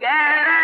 Yeah.